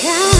가